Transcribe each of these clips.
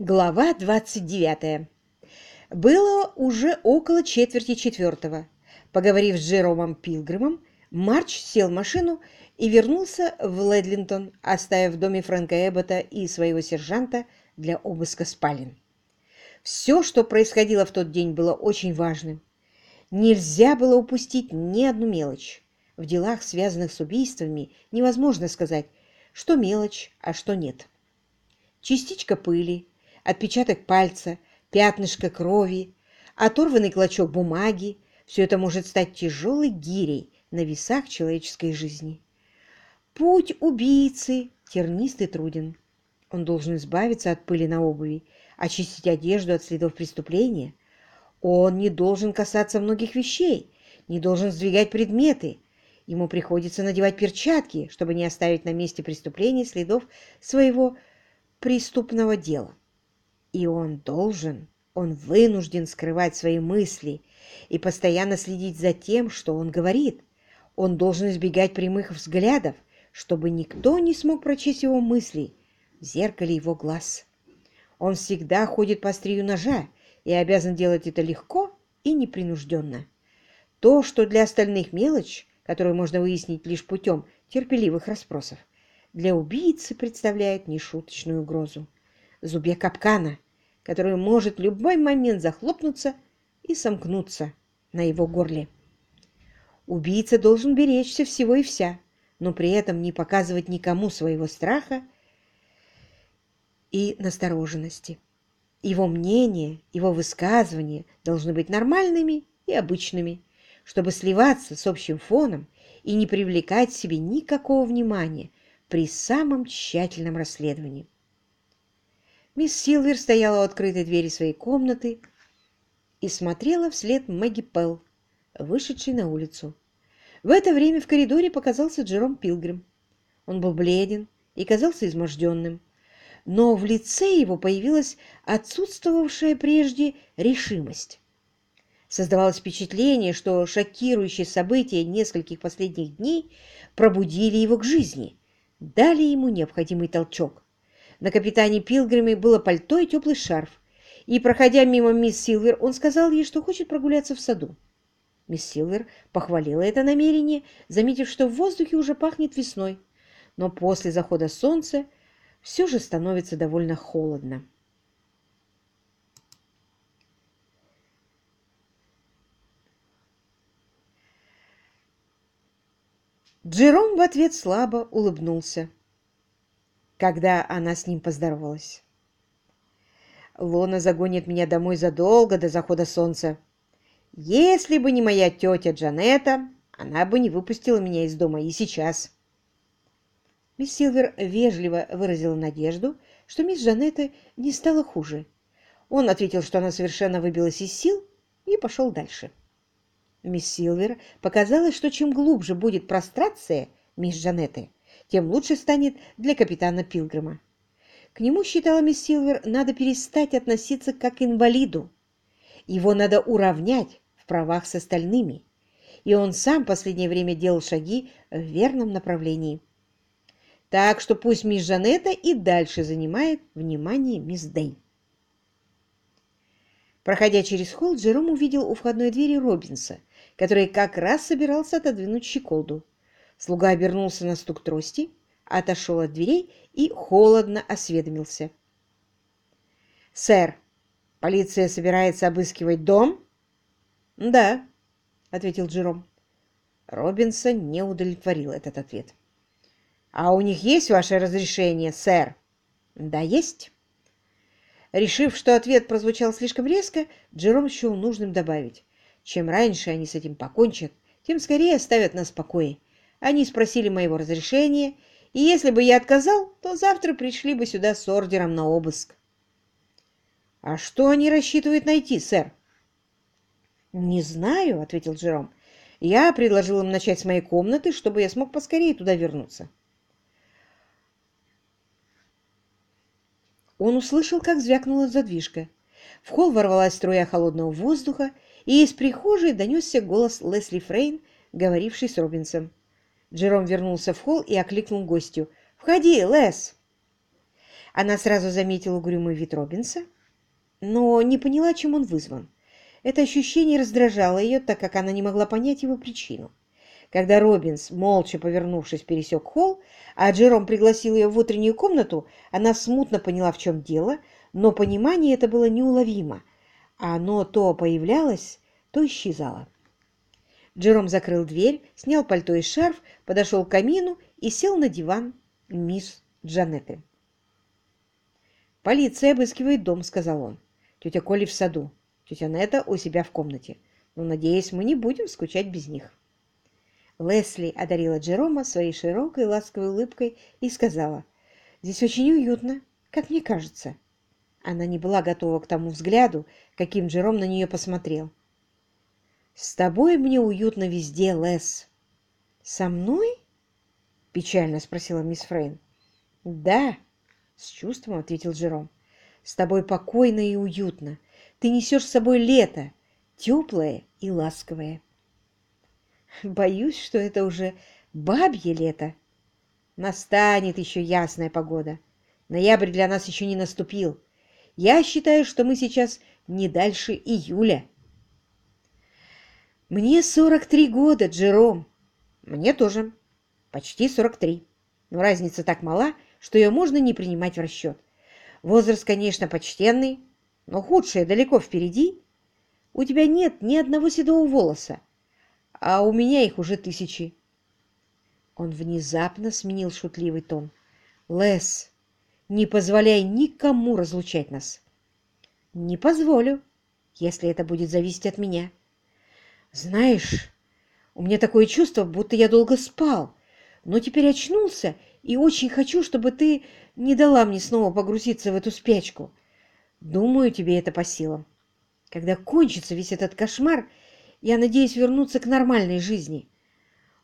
Глава 29. Было уже около четверти четвертого. Поговорив с Джеромом Пилгримом, Марч сел в машину и вернулся в Ледлинтон, оставив в доме Фрэнка Эббота и своего сержанта для обыска спален. Все, что происходило в тот день, было очень важным. Нельзя было упустить ни одну мелочь. В делах, связанных с убийствами, невозможно сказать, что мелочь, а что нет. Частичка пыли, отпечаток пальца, пятнышко крови, оторванный клочок бумаги – все это может стать тяжелой гирей на весах человеческой жизни. Путь убийцы тернист и труден. Он должен избавиться от пыли на обуви, очистить одежду от следов преступления. Он не должен касаться многих вещей, не должен сдвигать предметы. Ему приходится надевать перчатки, чтобы не оставить на месте преступления следов своего преступного дела. И он должен, он вынужден скрывать свои мысли и постоянно следить за тем, что он говорит. Он должен избегать прямых взглядов, чтобы никто не смог прочесть его мысли в зеркале его глаз. Он всегда ходит по острию ножа и обязан делать это легко и непринужденно. То, что для остальных мелочь, которую можно выяснить лишь путем терпеливых расспросов, для убийцы представляет нешуточную угрозу. Зубья капкана, который может в любой момент захлопнуться и сомкнуться на его горле. Убийца должен беречься всего и вся, но при этом не показывать никому своего страха и настороженности. Его мнение, его высказывания должны быть нормальными и обычными, чтобы сливаться с общим фоном и не привлекать к себе никакого внимания при самом тщательном расследовании. Мисс Силвер стояла у открытой двери своей комнаты и смотрела вслед Мэгги Пелл, вышедшей на улицу. В это время в коридоре показался Джером Пилгрим. Он был бледен и казался изможденным, но в лице его появилась отсутствовавшая прежде решимость. Создавалось впечатление, что шокирующие события нескольких последних дней пробудили его к жизни, дали ему необходимый толчок. На капитане Пилгриме было пальто и теплый шарф, и, проходя мимо мисс Силвер, он сказал ей, что хочет прогуляться в саду. Мисс Силвер похвалила это намерение, заметив, что в воздухе уже пахнет весной, но после захода солнца все же становится довольно холодно. Джером в ответ слабо улыбнулся когда она с ним поздоровалась. Лона загонит меня домой задолго до захода солнца. Если бы не моя тетя Джанетта, она бы не выпустила меня из дома и сейчас. Мисс Силвер вежливо выразила надежду, что мисс Джанетта не стала хуже. Он ответил, что она совершенно выбилась из сил, и пошел дальше. Мисс Силвер показалось, что чем глубже будет прострация мисс Джанетты, тем лучше станет для капитана Пилгрима. К нему, считала мисс Силвер, надо перестать относиться как к инвалиду. Его надо уравнять в правах с остальными. И он сам в последнее время делал шаги в верном направлении. Так что пусть мисс Жанетта и дальше занимает внимание мисс Дэй. Проходя через холл, Джером увидел у входной двери Робинса, который как раз собирался отодвинуть щеколду. Слуга обернулся на стук трости, отошел от дверей и холодно осведомился. «Сэр, полиция собирается обыскивать дом?» «Да», — ответил Джером. Робинсон не удовлетворил этот ответ. «А у них есть ваше разрешение, сэр?» «Да, есть». Решив, что ответ прозвучал слишком резко, Джером счел нужным добавить. «Чем раньше они с этим покончат, тем скорее оставят нас в покое. Они спросили моего разрешения, и если бы я отказал, то завтра пришли бы сюда с ордером на обыск. — А что они рассчитывают найти, сэр? — Не знаю, — ответил Джером. — Я предложил им начать с моей комнаты, чтобы я смог поскорее туда вернуться. Он услышал, как звякнула задвижка. В холл ворвалась струя холодного воздуха, и из прихожей донесся голос Лесли Фрейн, говоривший с Робинсом. Джером вернулся в холл и окликнул гостью. «Входи, Лес!» Она сразу заметила угрюмый вид Робинса, но не поняла, чем он вызван. Это ощущение раздражало ее, так как она не могла понять его причину. Когда Робинс, молча повернувшись, пересек холл, а Джером пригласил ее в утреннюю комнату, она смутно поняла, в чем дело, но понимание это было неуловимо, оно то появлялось, то исчезало. Джером закрыл дверь, снял пальто и шарф, подошел к камину и сел на диван мисс Джанетты. «Полиция обыскивает дом», — сказал он. «Тетя Коли в саду, тетя Нета у себя в комнате. Но, надеюсь, мы не будем скучать без них». Лесли одарила Джерома своей широкой ласковой улыбкой и сказала, «Здесь очень уютно, как мне кажется». Она не была готова к тому взгляду, каким Джером на нее посмотрел. «С тобой мне уютно везде, Лес». «Со мной?» — печально спросила мисс Фрейн. «Да», — с чувством ответил Джером. «С тобой покойно и уютно. Ты несешь с собой лето, теплое и ласковое». «Боюсь, что это уже бабье лето. Настанет еще ясная погода. Ноябрь для нас еще не наступил. Я считаю, что мы сейчас не дальше июля». «Мне 43 года, Джером». «Мне тоже. Почти 43. Но разница так мала, что ее можно не принимать в расчет. Возраст, конечно, почтенный, но худшее далеко впереди. У тебя нет ни одного седого волоса, а у меня их уже тысячи». Он внезапно сменил шутливый тон. «Лес, не позволяй никому разлучать нас». «Не позволю, если это будет зависеть от меня». Знаешь, у меня такое чувство, будто я долго спал, но теперь очнулся и очень хочу, чтобы ты не дала мне снова погрузиться в эту спячку. Думаю, тебе это по силам. Когда кончится весь этот кошмар, я надеюсь вернуться к нормальной жизни.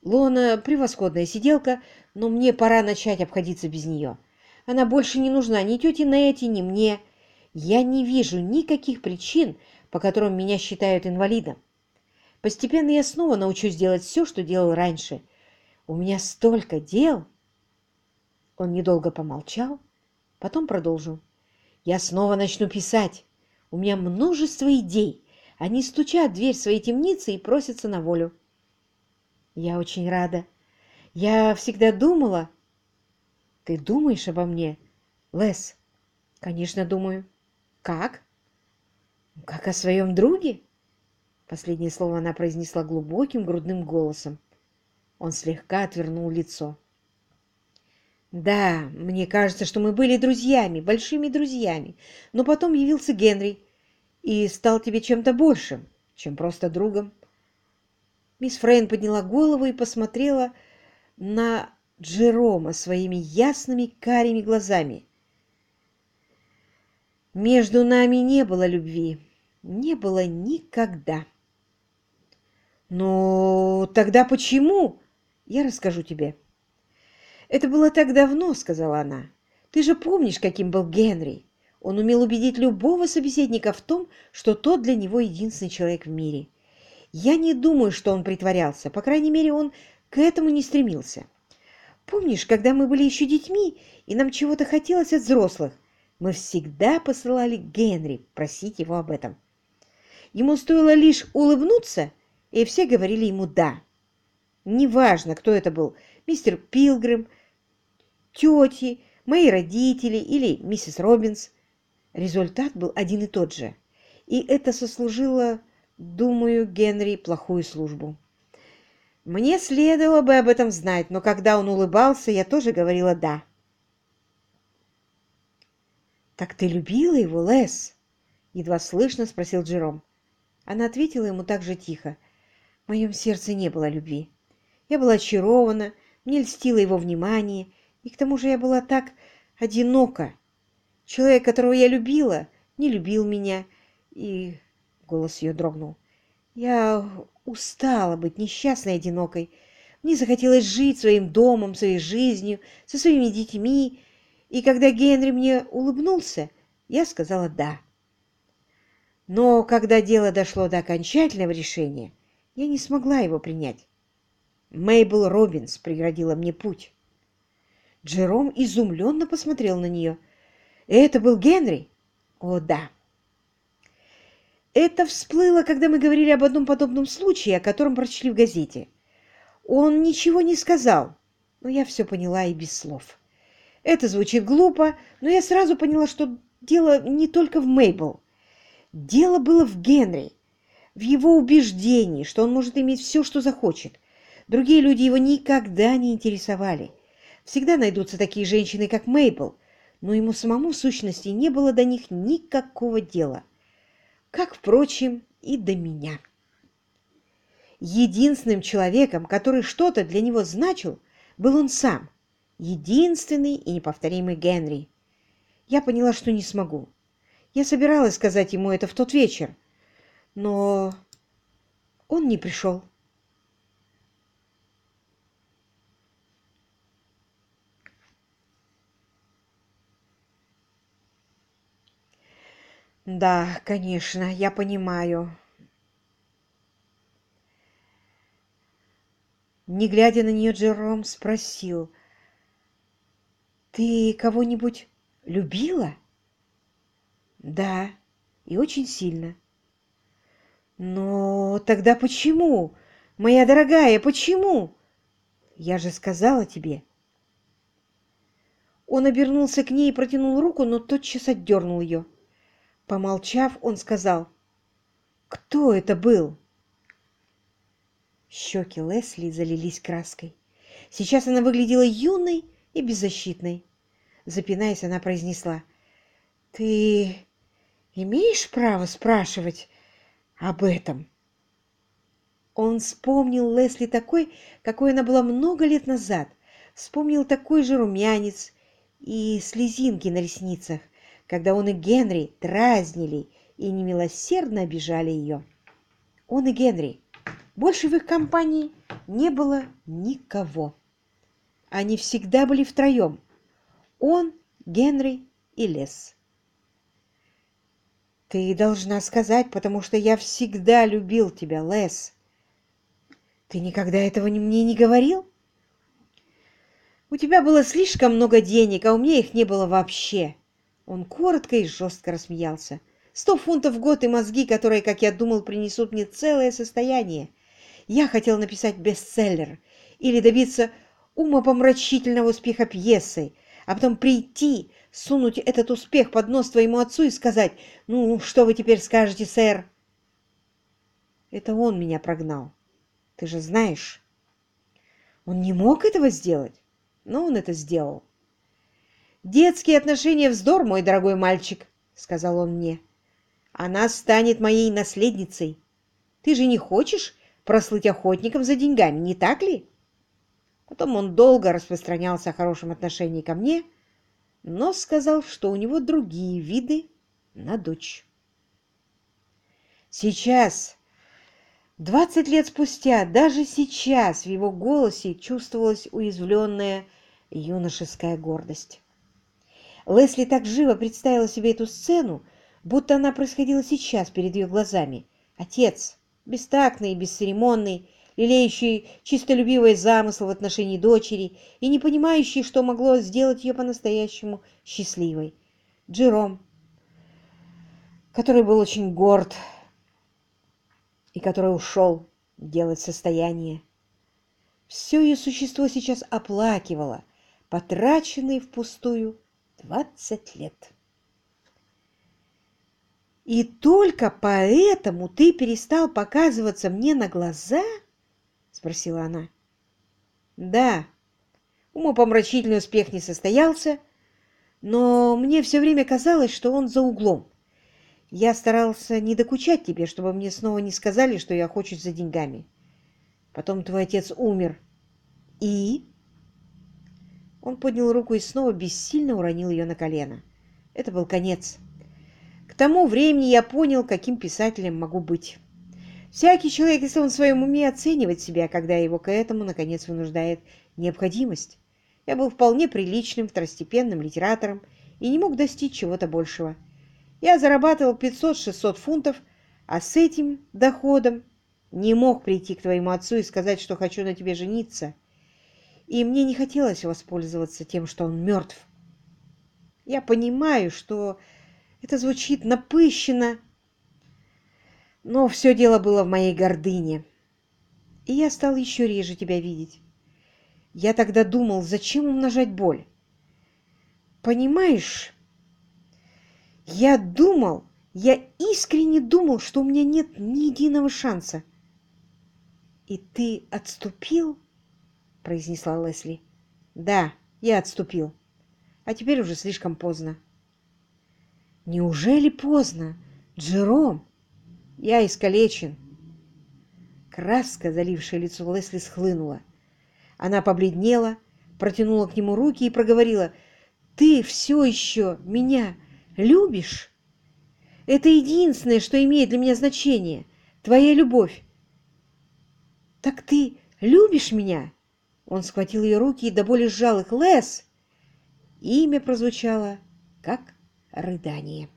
Лона — превосходная сиделка, но мне пора начать обходиться без нее. Она больше не нужна ни тете Нэти, ни мне. Я не вижу никаких причин, по которым меня считают инвалидом. Постепенно я снова научусь делать все, что делал раньше. У меня столько дел!» Он недолго помолчал, потом продолжил. «Я снова начну писать. У меня множество идей. Они стучат в дверь своей темницы и просятся на волю». «Я очень рада. Я всегда думала...» «Ты думаешь обо мне, Лес?» «Конечно, думаю». «Как?» «Как о своем друге?» Последнее слово она произнесла глубоким грудным голосом. Он слегка отвернул лицо. «Да, мне кажется, что мы были друзьями, большими друзьями, но потом явился Генри и стал тебе чем-то большим, чем просто другом». Мисс Фрейн подняла голову и посмотрела на Джерома своими ясными карими глазами. «Между нами не было любви, не было никогда». «Но тогда почему?» «Я расскажу тебе». «Это было так давно», — сказала она. «Ты же помнишь, каким был Генри? Он умел убедить любого собеседника в том, что тот для него единственный человек в мире. Я не думаю, что он притворялся, по крайней мере, он к этому не стремился. Помнишь, когда мы были еще детьми, и нам чего-то хотелось от взрослых, мы всегда посылали Генри просить его об этом. Ему стоило лишь улыбнуться, и все говорили ему «да». Неважно, кто это был, мистер Пилгрим, тети, мои родители или миссис Робинс. Результат был один и тот же. И это сослужило, думаю, Генри плохую службу. Мне следовало бы об этом знать, но когда он улыбался, я тоже говорила «да». «Так ты любила его, Лес?» — едва слышно спросил Джером. Она ответила ему так же тихо. В моем сердце не было любви. Я была очарована, мне льстило его внимание, и к тому же я была так одинока. Человек, которого я любила, не любил меня, и... Голос ее дрогнул. Я устала быть несчастной и одинокой. Мне захотелось жить своим домом, своей жизнью, со своими детьми, и когда Генри мне улыбнулся, я сказала «да». Но когда дело дошло до окончательного решения, я не смогла его принять. Мейбл Робинс преградила мне путь. Джером изумленно посмотрел на нее. Это был Генри? О, да. Это всплыло, когда мы говорили об одном подобном случае, о котором прочли в газете. Он ничего не сказал, но я все поняла и без слов. Это звучит глупо, но я сразу поняла, что дело не только в Мейбл. Дело было в Генри, в его убеждении, что он может иметь все, что захочет. Другие люди его никогда не интересовали. Всегда найдутся такие женщины, как Мейбл, но ему самому в сущности не было до них никакого дела. Как, впрочем, и до меня. Единственным человеком, который что-то для него значил, был он сам. Единственный и неповторимый Генри. Я поняла, что не смогу. Я собиралась сказать ему это в тот вечер, но он не пришел. Да, конечно, я понимаю. Не глядя на нее, Джером спросил, «Ты кого-нибудь любила?» «Да, и очень сильно». «Но тогда почему, моя дорогая, почему?» «Я же сказала тебе». Он обернулся к ней и протянул руку, но тотчас отдернул ее. Помолчав, он сказал, «Кто это был?» Щеки Лесли залились краской. Сейчас она выглядела юной и беззащитной. Запинаясь, она произнесла, «Ты имеешь право спрашивать об этом?» Он вспомнил Лесли такой, какой она была много лет назад, вспомнил такой же румянец и слезинки на ресницах, когда он и Генри дразнили и немилосердно обижали ее. Он и Генри больше в их компании не было никого. Они всегда были втроем. Он, Генри и Лес. «Ты должна сказать, потому что я всегда любил тебя, Лес». «Ты никогда этого мне не говорил?» «У тебя было слишком много денег, а у меня их не было вообще». Он коротко и жестко рассмеялся. «Сто фунтов в год и мозги, которые, как я думал, принесут мне целое состояние. Я хотел написать бестселлер или добиться умопомрачительного успеха пьесы, а потом прийти, сунуть этот успех под нос твоему отцу и сказать, «Ну, что вы теперь скажете, сэр?» Это он меня прогнал. Ты же знаешь. Он не мог этого сделать, но он это сделал. «Детские отношения вздор, мой дорогой мальчик», — сказал он мне. «Она станет моей наследницей. Ты же не хочешь, прослыть охотником за деньгами, не так ли? Потом он долго распространялся о хорошем отношении ко мне, но сказал, что у него другие виды на дочь. Сейчас, двадцать лет спустя, даже сейчас в его голосе чувствовалась уязвленная юношеская гордость. Лесли так живо представила себе эту сцену, будто она происходила сейчас перед ее глазами. Отец, бестактный и бесцеремонный, лелеющий чистолюбивый замысл в отношении дочери и не понимающий, что могло сделать ее по-настоящему счастливой. Джером, который был очень горд и который ушел делать состояние. Все ее существо сейчас оплакивало, потраченные впустую двадцать лет. И только поэтому ты перестал показываться мне на глаза? Спросила она. Да, умопомрачительный успех не состоялся, но мне все время казалось, что он за углом. Я старался не докучать тебе, чтобы мне снова не сказали, что я хочу за деньгами. Потом твой отец умер. И? Он поднял руку и снова бессильно уронил ее на колено. Это был конец тому времени я понял, каким писателем могу быть. Всякий человек, если он в своем уме оценивает себя, когда его к этому, наконец, вынуждает необходимость. Я был вполне приличным, второстепенным литератором и не мог достичь чего-то большего. Я зарабатывал 500-600 фунтов, а с этим доходом не мог прийти к твоему отцу и сказать, что хочу на тебе жениться. И мне не хотелось воспользоваться тем, что он мертв. Я понимаю, что это звучит напыщенно, но все дело было в моей гордыне. И я стал еще реже тебя видеть. Я тогда думал, зачем умножать боль? Понимаешь, я думал, я искренне думал, что у меня нет ни единого шанса. «И ты отступил?» — произнесла Лесли. «Да, я отступил. А теперь уже слишком поздно». «Неужели поздно? Джером? Я искалечен». Краска, залившая лицо Лесли, схлынула. Она побледнела, протянула к нему руки и проговорила, «Ты все еще меня любишь? Это единственное, что имеет для меня значение, твоя любовь. Так ты любишь меня?» Он схватил ее руки и до боли сжал их. «Лес!» Имя прозвучало, как рыдание.